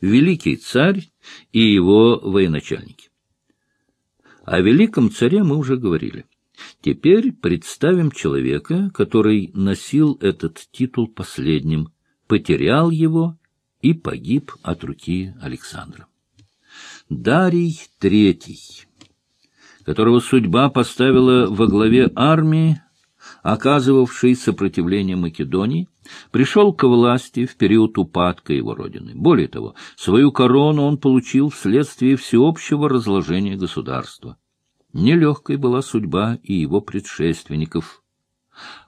великий царь и его военачальники. О великом царе мы уже говорили. Теперь представим человека, который носил этот титул последним, потерял его и погиб от руки Александра. Дарий Третий, которого судьба поставила во главе армии, оказывавшей сопротивление Македонии, пришел к власти в период упадка его родины. Более того, свою корону он получил вследствие всеобщего разложения государства. Нелегкой была судьба и его предшественников.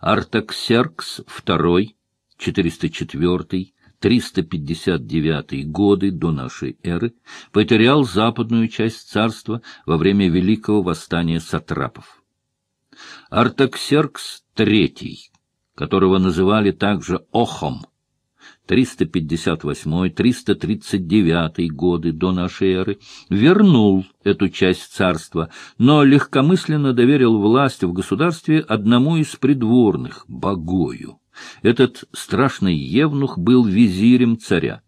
Артаксеркс II, 404-359 годы до нашей эры, потерял западную часть царства во время Великого восстания сатрапов. Артаксеркс III, которого называли также Охом, 358-339 годы до нашей эры, вернул эту часть царства, но легкомысленно доверил власть в государстве одному из придворных, Богою. Этот страшный евнух был визирем царя.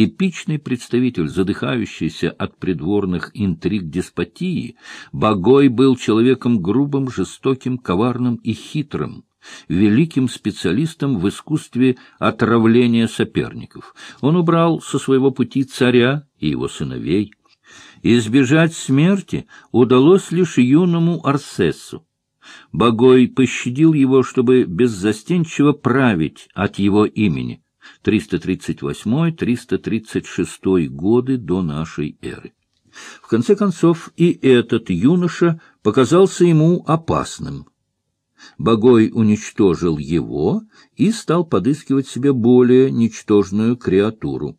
Типичный представитель, задыхающийся от придворных интриг деспотии, Богой был человеком грубым, жестоким, коварным и хитрым великим специалистом в искусстве отравления соперников. Он убрал со своего пути царя и его сыновей. Избежать смерти удалось лишь юному Арсесу. Богой пощадил его, чтобы беззастенчиво править от его имени. 338-336 годы до нашей эры. В конце концов, и этот юноша показался ему опасным. Богой уничтожил его и стал подыскивать себе более ничтожную креатуру.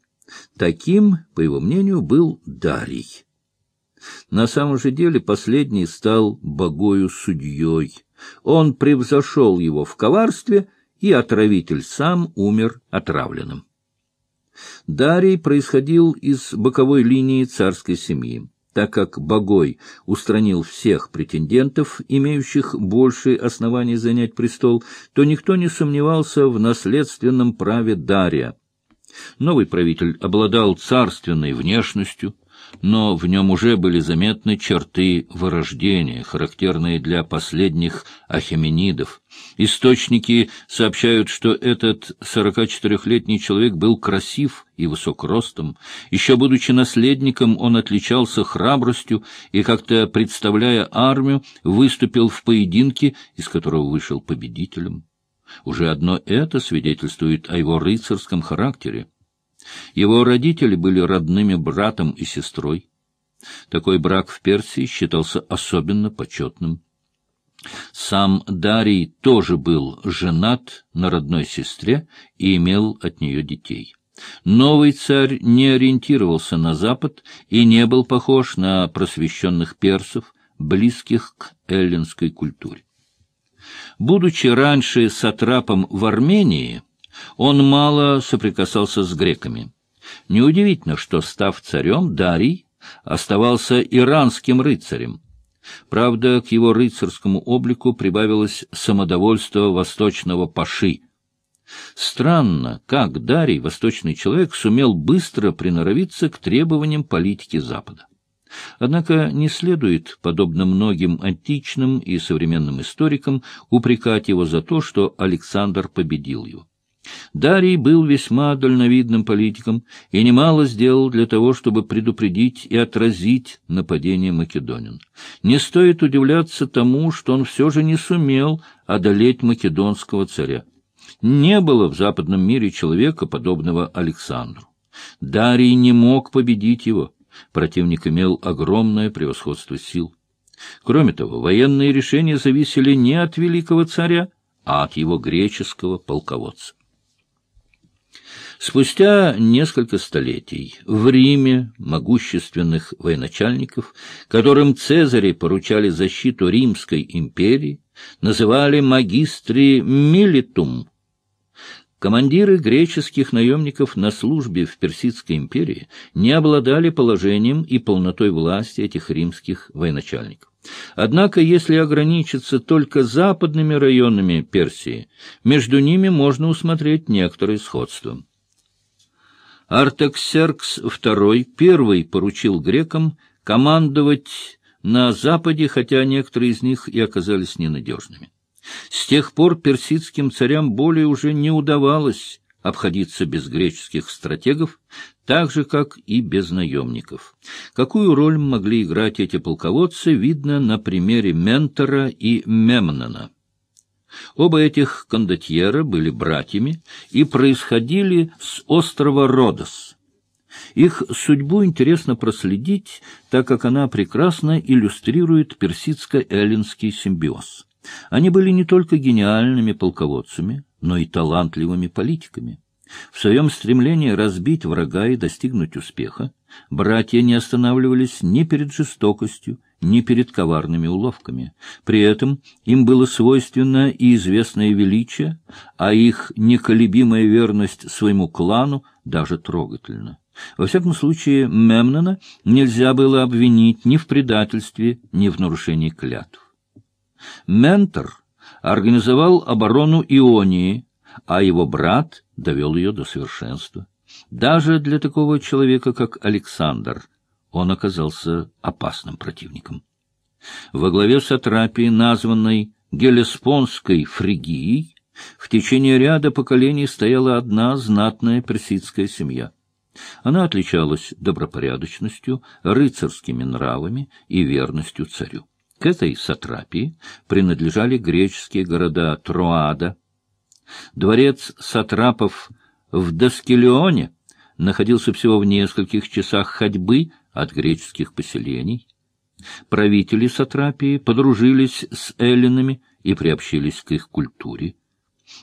Таким, по его мнению, был Дарий. На самом же деле последний стал богою судьей. Он превзошел его в коварстве, и отравитель сам умер отравленным. Дарий происходил из боковой линии царской семьи так как Богой устранил всех претендентов, имеющих большие основания занять престол, то никто не сомневался в наследственном праве Дария. Новый правитель обладал царственной внешностью, но в нем уже были заметны черты вырождения, характерные для последних ахеменидов. Источники сообщают, что этот 44-летний человек был красив и высок ростом. Еще будучи наследником, он отличался храбростью и, как-то представляя армию, выступил в поединке, из которого вышел победителем. Уже одно это свидетельствует о его рыцарском характере. Его родители были родными братом и сестрой. Такой брак в Персии считался особенно почетным. Сам Дарий тоже был женат на родной сестре и имел от нее детей. Новый царь не ориентировался на Запад и не был похож на просвещенных персов, близких к эллинской культуре. Будучи раньше сатрапом в Армении, он мало соприкасался с греками. Неудивительно, что, став царем, Дарий оставался иранским рыцарем. Правда, к его рыцарскому облику прибавилось самодовольство восточного паши. Странно, как Дарий, восточный человек, сумел быстро приноровиться к требованиям политики Запада. Однако не следует, подобно многим античным и современным историкам, упрекать его за то, что Александр победил его. Дарий был весьма дальновидным политиком и немало сделал для того, чтобы предупредить и отразить нападение македонин. Не стоит удивляться тому, что он все же не сумел одолеть македонского царя. Не было в западном мире человека, подобного Александру. Дарий не мог победить его. Противник имел огромное превосходство сил. Кроме того, военные решения зависели не от великого царя, а от его греческого полководца. Спустя несколько столетий в Риме могущественных военачальников, которым Цезари поручали защиту Римской империи, называли магистри милитум. Командиры греческих наемников на службе в Персидской империи не обладали положением и полнотой власти этих римских военачальников. Однако, если ограничиться только западными районами Персии, между ними можно усмотреть некоторые сходства. Артаксеркс II первый поручил грекам командовать на Западе, хотя некоторые из них и оказались ненадежными. С тех пор персидским царям более уже не удавалось обходиться без греческих стратегов, так же, как и без наемников. Какую роль могли играть эти полководцы, видно на примере Ментора и Мемнона. Оба этих кондотьера были братьями и происходили с острова Родос. Их судьбу интересно проследить, так как она прекрасно иллюстрирует персидско-эллинский симбиоз. Они были не только гениальными полководцами, но и талантливыми политиками. В своем стремлении разбить врага и достигнуть успеха братья не останавливались ни перед жестокостью, ни перед коварными уловками. При этом им было свойственно и известное величие, а их неколебимая верность своему клану даже трогательна. Во всяком случае, Мемнона нельзя было обвинить ни в предательстве, ни в нарушении клятв. Ментор организовал оборону Ионии, а его брат довел ее до совершенства. Даже для такого человека, как Александр, он оказался опасным противником. Во главе сатрапии, названной Гелеспонской Фригией, в течение ряда поколений стояла одна знатная персидская семья. Она отличалась добропорядочностью, рыцарскими нравами и верностью царю. К этой сатрапии принадлежали греческие города Троада. Дворец сатрапов в Доскелионе находился всего в нескольких часах ходьбы от греческих поселений. Правители сатрапии подружились с эллинами и приобщились к их культуре.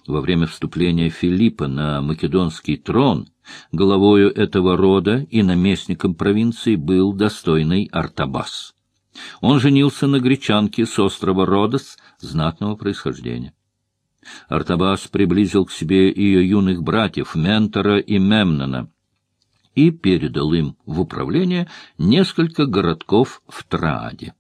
Во время вступления Филиппа на македонский трон главою этого рода и наместником провинции был достойный Артабас. Он женился на гречанке с острова Родос знатного происхождения. Артабас приблизил к себе ее юных братьев Ментора и Мемнона и передал им в управление несколько городков в Трааде.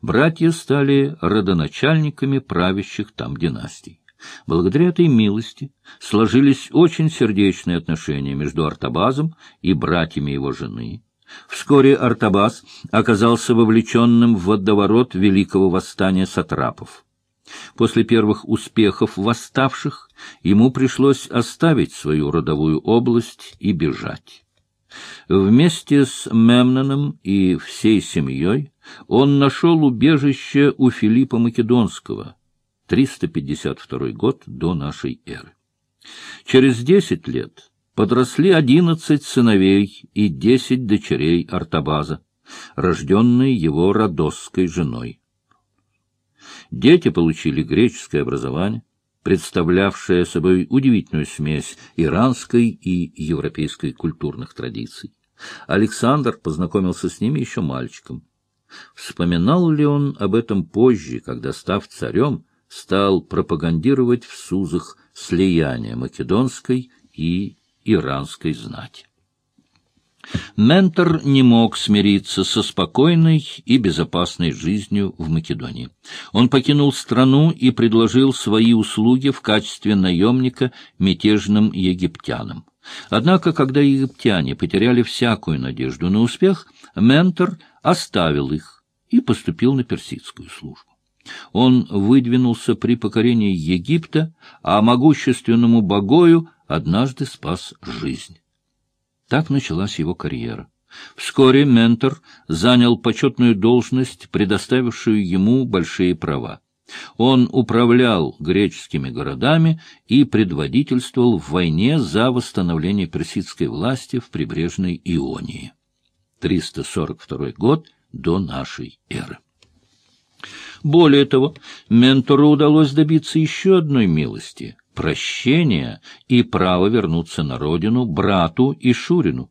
Братья стали родоначальниками правящих там династий. Благодаря этой милости сложились очень сердечные отношения между Артабазом и братьями его жены. Вскоре Артабас оказался вовлеченным в водоворот великого восстания сатрапов. После первых успехов восставших ему пришлось оставить свою родовую область и бежать. Вместе с Мемноном и всей семьей он нашел убежище у Филиппа Македонского, 352 год до нашей эры. Через десять лет подросли одиннадцать сыновей и десять дочерей Артабаза, рожденные его родосской женой. Дети получили греческое образование, представлявшее собой удивительную смесь иранской и европейской культурных традиций. Александр познакомился с ними еще мальчиком. Вспоминал ли он об этом позже, когда, став царем, стал пропагандировать в Сузах слияние македонской и иранской знати. Ментор не мог смириться со спокойной и безопасной жизнью в Македонии. Он покинул страну и предложил свои услуги в качестве наемника мятежным египтянам. Однако, когда египтяне потеряли всякую надежду на успех, Ментор оставил их и поступил на персидскую службу. Он выдвинулся при покорении Египта, а могущественному Богою однажды спас жизнь. Так началась его карьера. Вскоре ментор занял почетную должность, предоставившую ему большие права. Он управлял греческими городами и предводительствовал в войне за восстановление персидской власти в прибрежной Ионии. 342 год до нашей эры. Более того, ментору удалось добиться еще одной милости — прощения и право вернуться на родину брату и Шурину.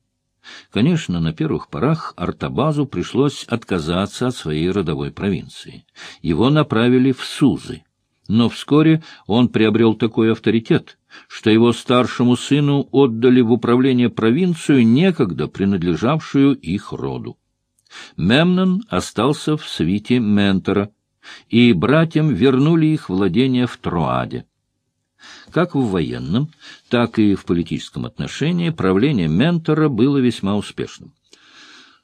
Конечно, на первых порах Артабазу пришлось отказаться от своей родовой провинции. Его направили в Сузы. Но вскоре он приобрел такой авторитет, что его старшему сыну отдали в управление провинцию, некогда принадлежавшую их роду. Мемнон остался в свите Ментора, и братьям вернули их владения в Троаде. Как в военном, так и в политическом отношении правление Ментора было весьма успешным.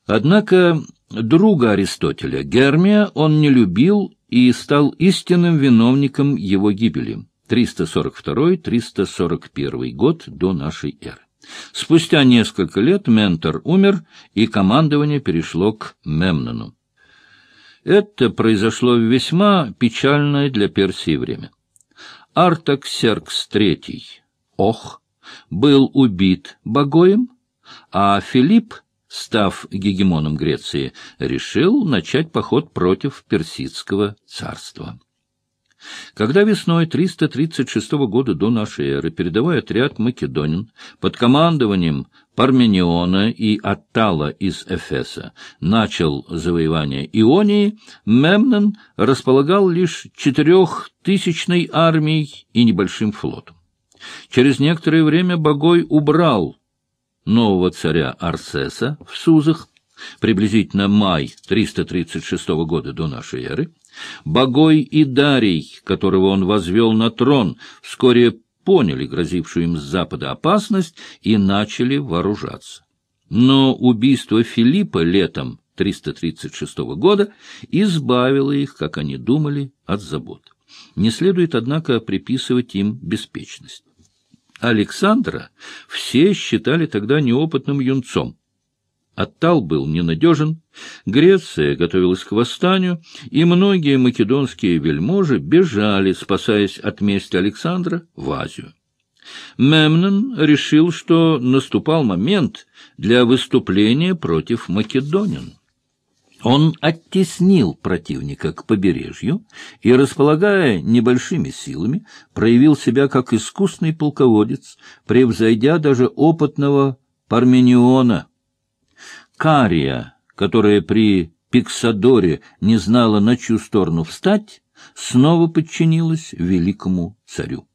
Однако друга Аристотеля, Гермия, он не любил и стал истинным виновником его гибели. 342-341 год до нашей эры. Спустя несколько лет Ментор умер, и командование перешло к Мемнону. Это произошло в весьма печальное для Персии время. Артаксеркс III, Ох, был убит Богоем, а Филипп, став гегемоном Греции, решил начать поход против персидского царства. Когда весной 336 года до нашей эры передовой отряд македонин под командованием Пармениона и Аттала из Эфеса. Начал завоевание Ионии, Мемнон располагал лишь четырехтысячной армией и небольшим флотом. Через некоторое время Богой убрал нового царя Арсеса в Сузах, приблизительно май 336 года до нашей эры, Богой и Дарий, которого он возвел на трон, вскоре поняли грозившую им с запада опасность и начали вооружаться. Но убийство Филиппа летом 336 года избавило их, как они думали, от забот. Не следует, однако, приписывать им беспечность. Александра все считали тогда неопытным юнцом, Оттал был ненадежен, Греция готовилась к восстанию, и многие македонские вельможи бежали, спасаясь от мести Александра, в Азию. Мемнон решил, что наступал момент для выступления против македонин. Он оттеснил противника к побережью и, располагая небольшими силами, проявил себя как искусный полководец, превзойдя даже опытного Пармениона – Кария, которая при Пиксадоре не знала, на чью сторону встать, снова подчинилась великому царю.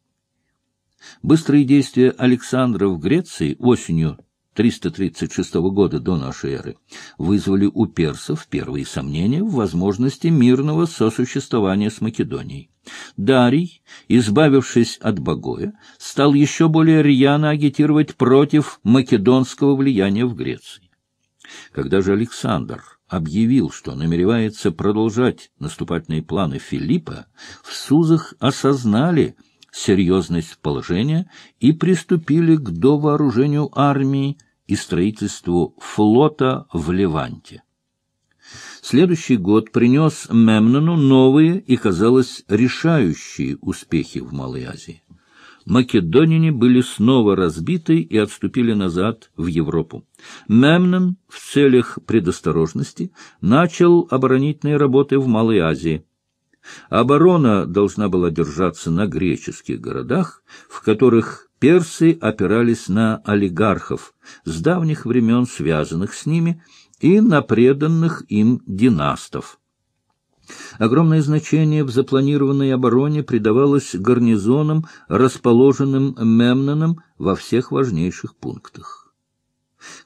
Быстрые действия Александра в Греции осенью 336 года до нашей эры вызвали у персов первые сомнения в возможности мирного сосуществования с Македонией. Дарий, избавившись от Богоя, стал еще более рьяно агитировать против македонского влияния в Греции. Когда же Александр объявил, что намеревается продолжать наступательные планы Филиппа, в Сузах осознали серьезность положения и приступили к довооружению армии и строительству флота в Леванте. Следующий год принес Мемнону новые и, казалось, решающие успехи в Малой Азии македонине были снова разбиты и отступили назад в Европу. Мемнон в целях предосторожности начал оборонительные работы в Малой Азии. Оборона должна была держаться на греческих городах, в которых персы опирались на олигархов, с давних времен связанных с ними, и на преданных им династов. Огромное значение в запланированной обороне придавалось гарнизонам, расположенным Мемноном во всех важнейших пунктах.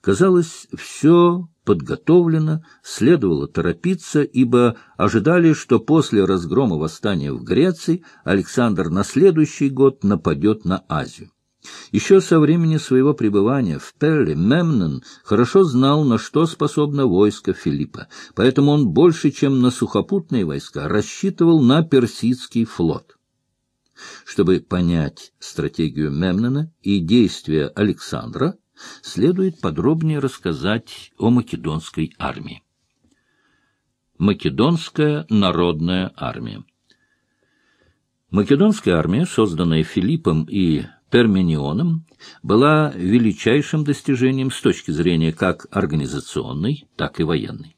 Казалось, все подготовлено, следовало торопиться, ибо ожидали, что после разгрома восстания в Греции Александр на следующий год нападет на Азию. Еще со времени своего пребывания в Пелле Мемнон хорошо знал, на что способно войско Филиппа, поэтому он больше, чем на сухопутные войска, рассчитывал на персидский флот. Чтобы понять стратегию Мемнона и действия Александра, следует подробнее рассказать о македонской армии. Македонская народная армия Македонская армия, созданная Филиппом и Перменионом была величайшим достижением с точки зрения как организационной, так и военной.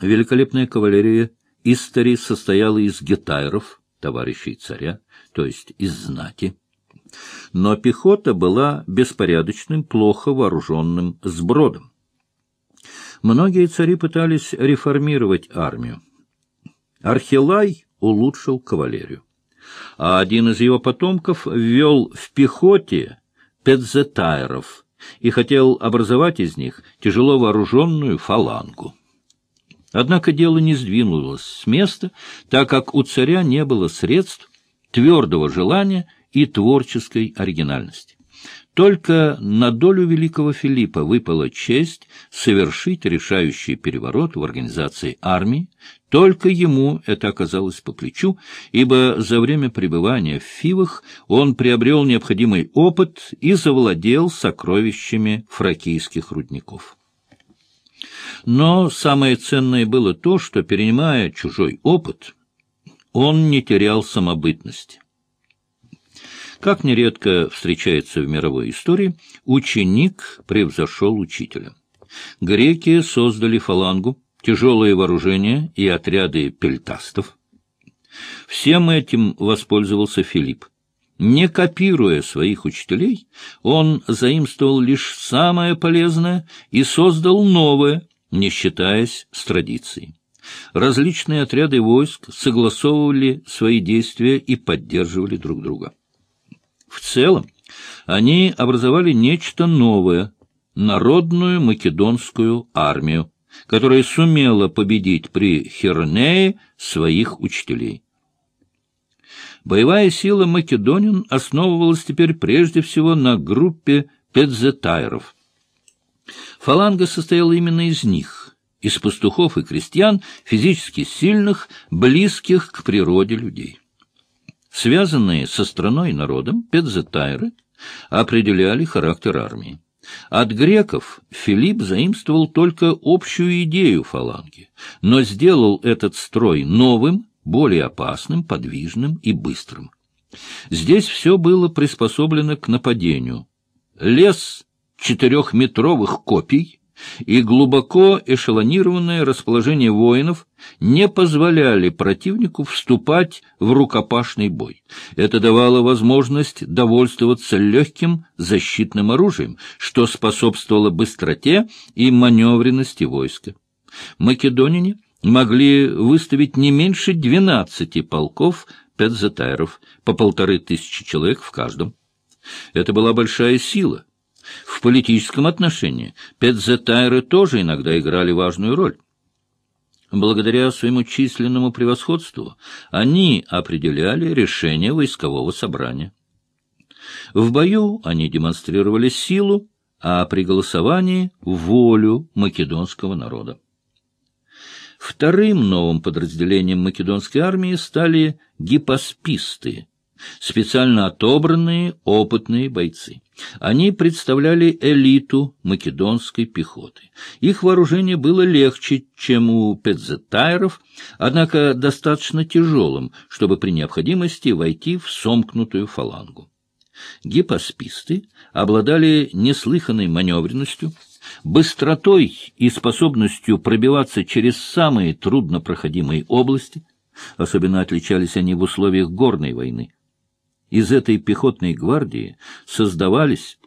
Великолепная кавалерия Истори состояла из гетайров, товарищей царя, то есть из знати. Но пехота была беспорядочным, плохо вооруженным сбродом. Многие цари пытались реформировать армию. Архилай улучшил кавалерию а один из его потомков ввел в пехоте педзетайров и хотел образовать из них тяжело вооруженную фалангу. Однако дело не сдвинулось с места, так как у царя не было средств, твердого желания и творческой оригинальности. Только на долю великого Филиппа выпала честь совершить решающий переворот в организации армии. Только ему это оказалось по плечу, ибо за время пребывания в Фивах он приобрел необходимый опыт и завладел сокровищами фракийских рудников. Но самое ценное было то, что, перенимая чужой опыт, он не терял самобытности. Как нередко встречается в мировой истории, ученик превзошел учителя. Греки создали фалангу, тяжелые вооружения и отряды пельтастов. Всем этим воспользовался Филипп. Не копируя своих учителей, он заимствовал лишь самое полезное и создал новое, не считаясь с традицией. Различные отряды войск согласовывали свои действия и поддерживали друг друга. В целом, они образовали нечто новое — народную македонскую армию, которая сумела победить при Хернее своих учителей. Боевая сила македонин основывалась теперь прежде всего на группе педзетайров. Фаланга состояла именно из них, из пастухов и крестьян, физически сильных, близких к природе людей. Связанные со страной и народом, педзетайры определяли характер армии. От греков Филипп заимствовал только общую идею фаланги, но сделал этот строй новым, более опасным, подвижным и быстрым. Здесь все было приспособлено к нападению. Лес четырехметровых копий и глубоко эшелонированное расположение воинов не позволяли противнику вступать в рукопашный бой. Это давало возможность довольствоваться легким защитным оружием, что способствовало быстроте и маневренности войска. Македонине могли выставить не меньше двенадцати полков педзетайров, по полторы тысячи человек в каждом. Это была большая сила — в политическом отношении педзетайры тоже иногда играли важную роль. Благодаря своему численному превосходству они определяли решение войскового собрания. В бою они демонстрировали силу, а при голосовании — волю македонского народа. Вторым новым подразделением македонской армии стали гипосписты, специально отобранные опытные бойцы. Они представляли элиту македонской пехоты. Их вооружение было легче, чем у педзетайров, однако достаточно тяжелым, чтобы при необходимости войти в сомкнутую фалангу. Гипосписты обладали неслыханной маневренностью, быстротой и способностью пробиваться через самые труднопроходимые области. Особенно отличались они в условиях горной войны. Из этой пехотной гвардии создавались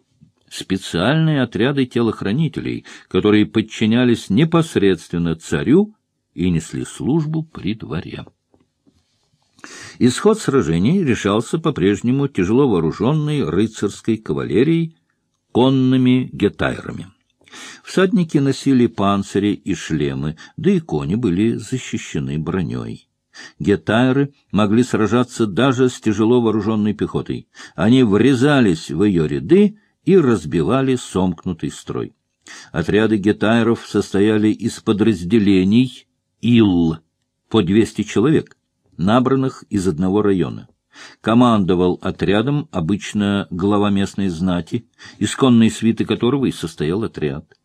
специальные отряды телохранителей, которые подчинялись непосредственно царю и несли службу при дворе. Исход сражений решался по-прежнему тяжело вооруженной рыцарской кавалерией, конными гетайрами. Всадники носили панцири и шлемы, да и кони были защищены броней. Гетайры могли сражаться даже с тяжело вооруженной пехотой. Они врезались в ее ряды и разбивали сомкнутый строй. Отряды гетайров состояли из подразделений ИЛ по 200 человек, набранных из одного района. Командовал отрядом обычно глава местной знати, исконной свиты которого и состоял отряд.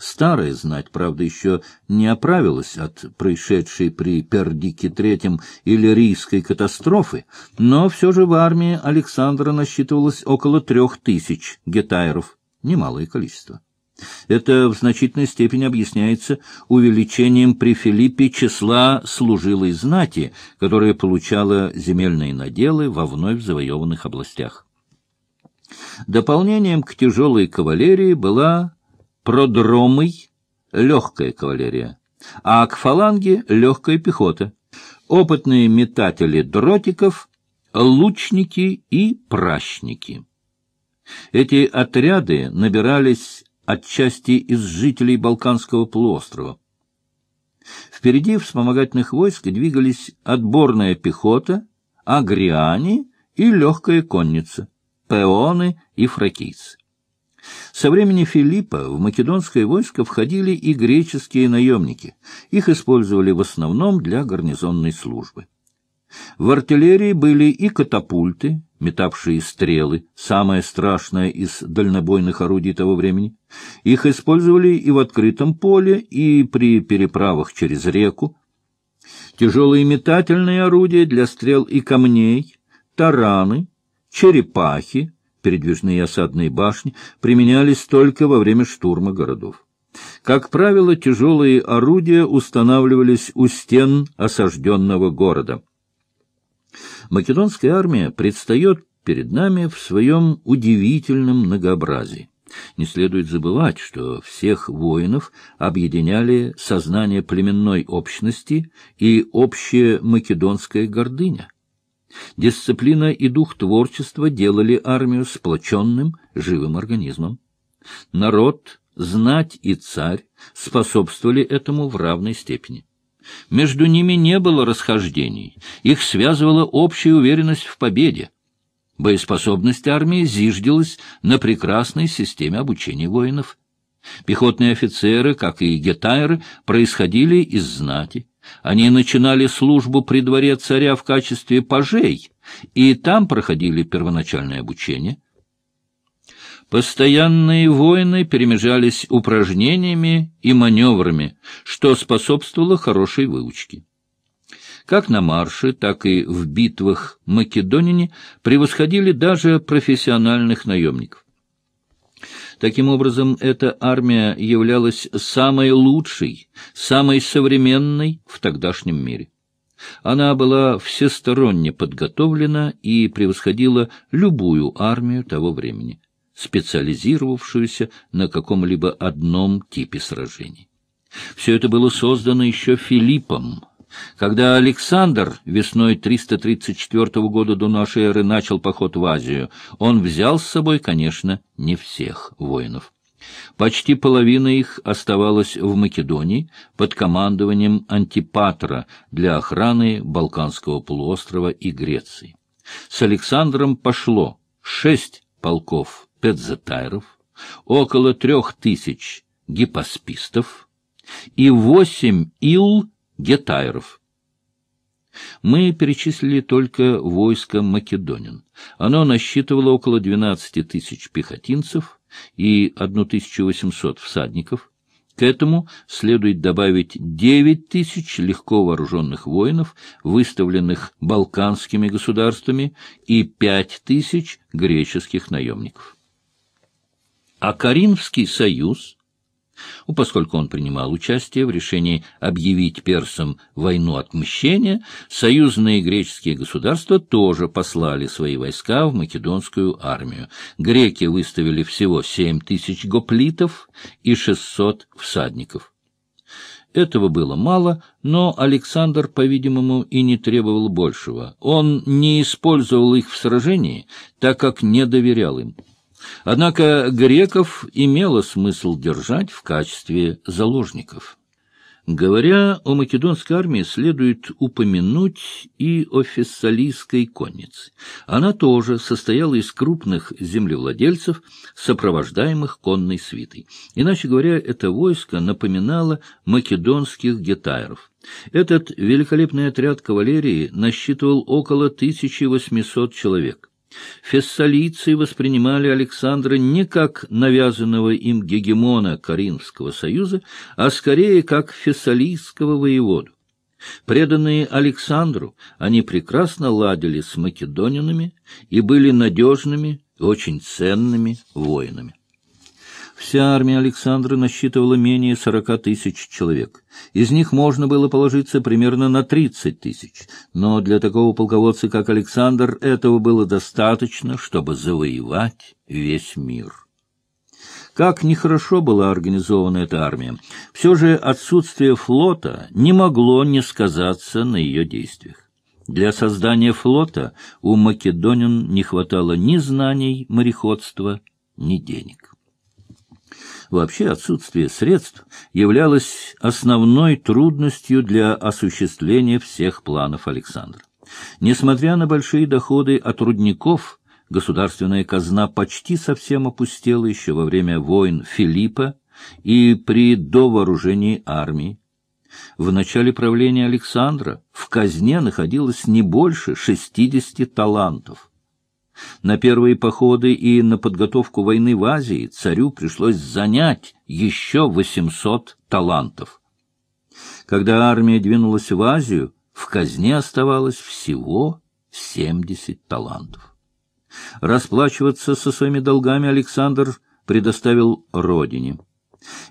Старая знать, правда, еще не оправилась от происшедшей при Пердике III иллирийской катастрофы, но все же в армии Александра насчитывалось около трех тысяч гетайров, немалое количество. Это в значительной степени объясняется увеличением при Филиппе числа служилой знати, которая получала земельные наделы во вновь завоеванных областях. Дополнением к тяжелой кавалерии была продромой — легкая кавалерия, а к фаланге — легкая пехота, опытные метатели дротиков, лучники и пращники. Эти отряды набирались отчасти из жителей Балканского полуострова. Впереди вспомогательных войск двигались отборная пехота, агриане и легкая конница, пеоны и фракийцы. Со времени Филиппа в македонское войско входили и греческие наемники. Их использовали в основном для гарнизонной службы. В артиллерии были и катапульты, метавшие стрелы, самое страшное из дальнобойных орудий того времени. Их использовали и в открытом поле, и при переправах через реку. Тяжелые метательные орудия для стрел и камней, тараны, черепахи, передвижные осадные башни, применялись только во время штурма городов. Как правило, тяжелые орудия устанавливались у стен осажденного города. Македонская армия предстает перед нами в своем удивительном многообразии. Не следует забывать, что всех воинов объединяли сознание племенной общности и общая македонская гордыня. Дисциплина и дух творчества делали армию сплоченным, живым организмом. Народ, знать и царь способствовали этому в равной степени. Между ними не было расхождений, их связывала общая уверенность в победе. Боеспособность армии зиждилась на прекрасной системе обучения воинов. Пехотные офицеры, как и гетайры, происходили из знати. Они начинали службу при дворе царя в качестве пажей, и там проходили первоначальное обучение. Постоянные войны перемежались упражнениями и маневрами, что способствовало хорошей выучке. Как на марше, так и в битвах македонине превосходили даже профессиональных наемников. Таким образом, эта армия являлась самой лучшей, самой современной в тогдашнем мире. Она была всесторонне подготовлена и превосходила любую армию того времени, специализировавшуюся на каком-либо одном типе сражений. Все это было создано еще Филиппом, когда Александр весной 334 года до нашей эры начал поход в Азию, он взял с собой, конечно, не всех воинов. Почти половина их оставалась в Македонии под командованием Антипатра для охраны Балканского полуострова и Греции. С Александром пошло шесть полков педзетайров, около трех тысяч гипоспистов и восемь ил гетайров. Мы перечислили только войско македонин. Оно насчитывало около 12 тысяч пехотинцев и 1800 всадников. К этому следует добавить 9 тысяч легко вооруженных воинов, выставленных балканскими государствами, и 5 тысяч греческих наемников. А Каринский союз поскольку он принимал участие в решении объявить персам войну отмщения, союзные греческие государства тоже послали свои войска в македонскую армию. Греки выставили всего семь тысяч гоплитов и шестьсот всадников. Этого было мало, но Александр, по-видимому, и не требовал большего. Он не использовал их в сражении, так как не доверял им. Однако греков имело смысл держать в качестве заложников. Говоря о македонской армии, следует упомянуть и о фессалийской коннице. Она тоже состояла из крупных землевладельцев, сопровождаемых конной свитой. Иначе говоря, это войско напоминало македонских гетайров. Этот великолепный отряд кавалерии насчитывал около 1800 человек. Фессалийцы воспринимали Александра не как навязанного им гегемона Каринского союза, а скорее как фессалийского воеводу. Преданные Александру, они прекрасно ладили с македонинами и были надежными, очень ценными воинами. Вся армия Александра насчитывала менее сорока тысяч человек. Из них можно было положиться примерно на тридцать тысяч. Но для такого полководца, как Александр, этого было достаточно, чтобы завоевать весь мир. Как нехорошо была организована эта армия, все же отсутствие флота не могло не сказаться на ее действиях. Для создания флота у македонин не хватало ни знаний мореходства, ни денег. Вообще отсутствие средств являлось основной трудностью для осуществления всех планов Александра. Несмотря на большие доходы от рудников, государственная казна почти совсем опустела еще во время войн Филиппа и при довооружении армии. В начале правления Александра в казне находилось не больше шестидесяти талантов. На первые походы и на подготовку войны в Азии царю пришлось занять еще восемьсот талантов. Когда армия двинулась в Азию, в казне оставалось всего семьдесят талантов. Расплачиваться со своими долгами Александр предоставил родине.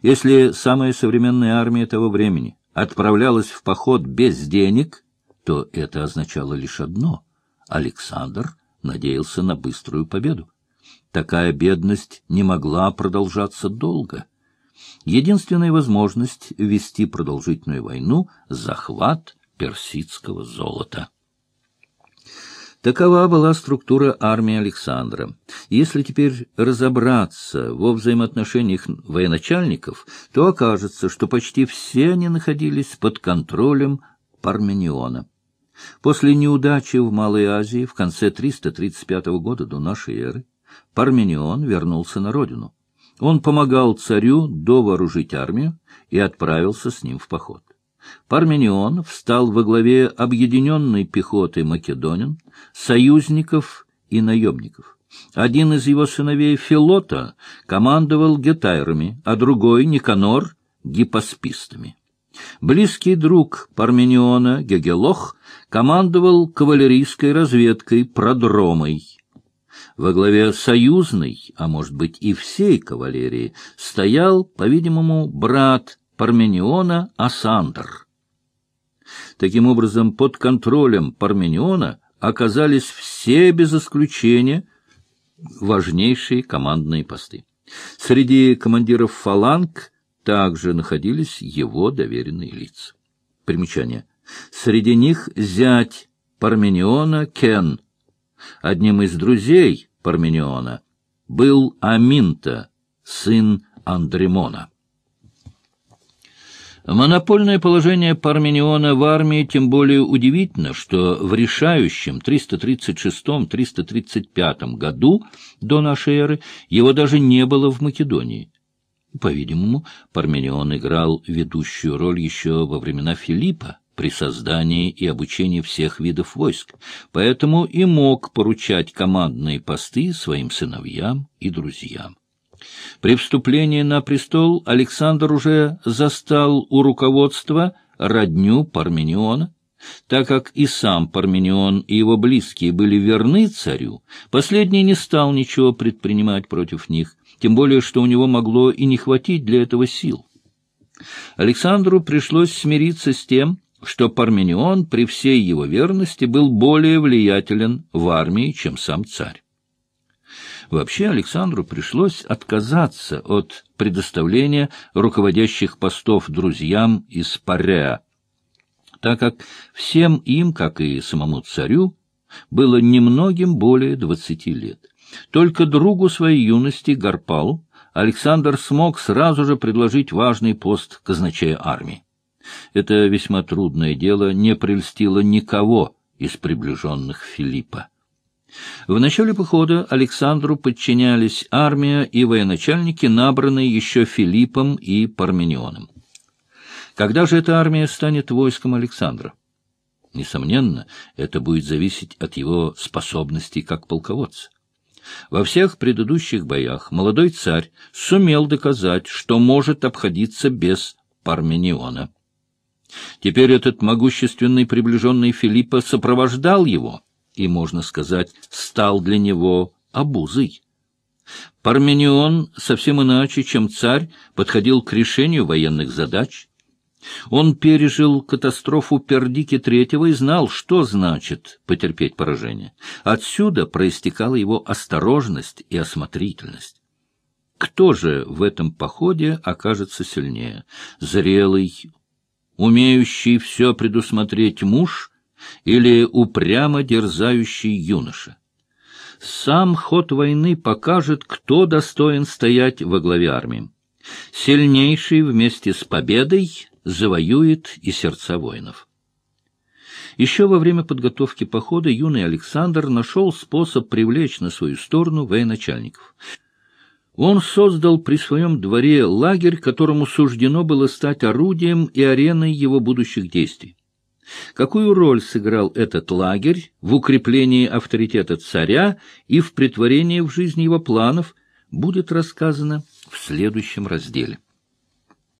Если самая современная армия того времени отправлялась в поход без денег, то это означало лишь одно — Александр надеялся на быструю победу. Такая бедность не могла продолжаться долго. Единственная возможность вести продолжительную войну — захват персидского золота. Такова была структура армии Александра. Если теперь разобраться во взаимоотношениях военачальников, то окажется, что почти все они находились под контролем Пармениона. После неудачи в Малой Азии в конце 335 года до нашей эры Парменион вернулся на родину. Он помогал царю довооружить армию и отправился с ним в поход. Парменион встал во главе объединенной пехоты македонин, союзников и наемников. Один из его сыновей Филота командовал гетайрами, а другой, Никанор, гипоспистами. Близкий друг Пармениона, Гегелох, командовал кавалерийской разведкой продромой. Во главе союзной, а может быть и всей кавалерии, стоял, по-видимому, брат Пармениона Асандр. Таким образом, под контролем Пармениона оказались все без исключения важнейшие командные посты. Среди командиров фаланг также находились его доверенные лица. Примечание. Среди них зять Пармениона Кен. Одним из друзей Пармениона был Аминта, сын Андремона. Монопольное положение Пармениона в армии тем более удивительно, что в решающем 336-335 году до нашей эры его даже не было в Македонии. По-видимому, Парменион играл ведущую роль еще во времена Филиппа при создании и обучении всех видов войск, поэтому и мог поручать командные посты своим сыновьям и друзьям. При вступлении на престол Александр уже застал у руководства родню Пармениона. Так как и сам Парменион и его близкие были верны царю, последний не стал ничего предпринимать против них, тем более что у него могло и не хватить для этого сил. Александру пришлось смириться с тем, что Парменион при всей его верности был более влиятелен в армии, чем сам царь. Вообще Александру пришлось отказаться от предоставления руководящих постов друзьям из Пареа, так как всем им, как и самому царю, было немногим более двадцати лет. Только другу своей юности, Гарпалу, Александр смог сразу же предложить важный пост казначея армии. Это весьма трудное дело не прельстило никого из приближенных Филиппа. В начале похода Александру подчинялись армия и военачальники, набранные еще Филиппом и Парменионом. Когда же эта армия станет войском Александра? Несомненно, это будет зависеть от его способностей как полководца. Во всех предыдущих боях молодой царь сумел доказать, что может обходиться без Пармениона. Теперь этот могущественный приближенный Филиппа сопровождал его и, можно сказать, стал для него обузой. Парменион совсем иначе, чем царь, подходил к решению военных задач. Он пережил катастрофу Пердики третьего и знал, что значит потерпеть поражение. Отсюда проистекала его осторожность и осмотрительность. Кто же в этом походе окажется сильнее? Зрелый, умеющий все предусмотреть муж или упрямо дерзающий юноша. Сам ход войны покажет, кто достоин стоять во главе армии. Сильнейший вместе с победой завоюет и сердца воинов. Еще во время подготовки похода юный Александр нашел способ привлечь на свою сторону военачальников. Он создал при своем дворе лагерь, которому суждено было стать орудием и ареной его будущих действий. Какую роль сыграл этот лагерь в укреплении авторитета царя и в притворении в жизнь его планов, будет рассказано в следующем разделе.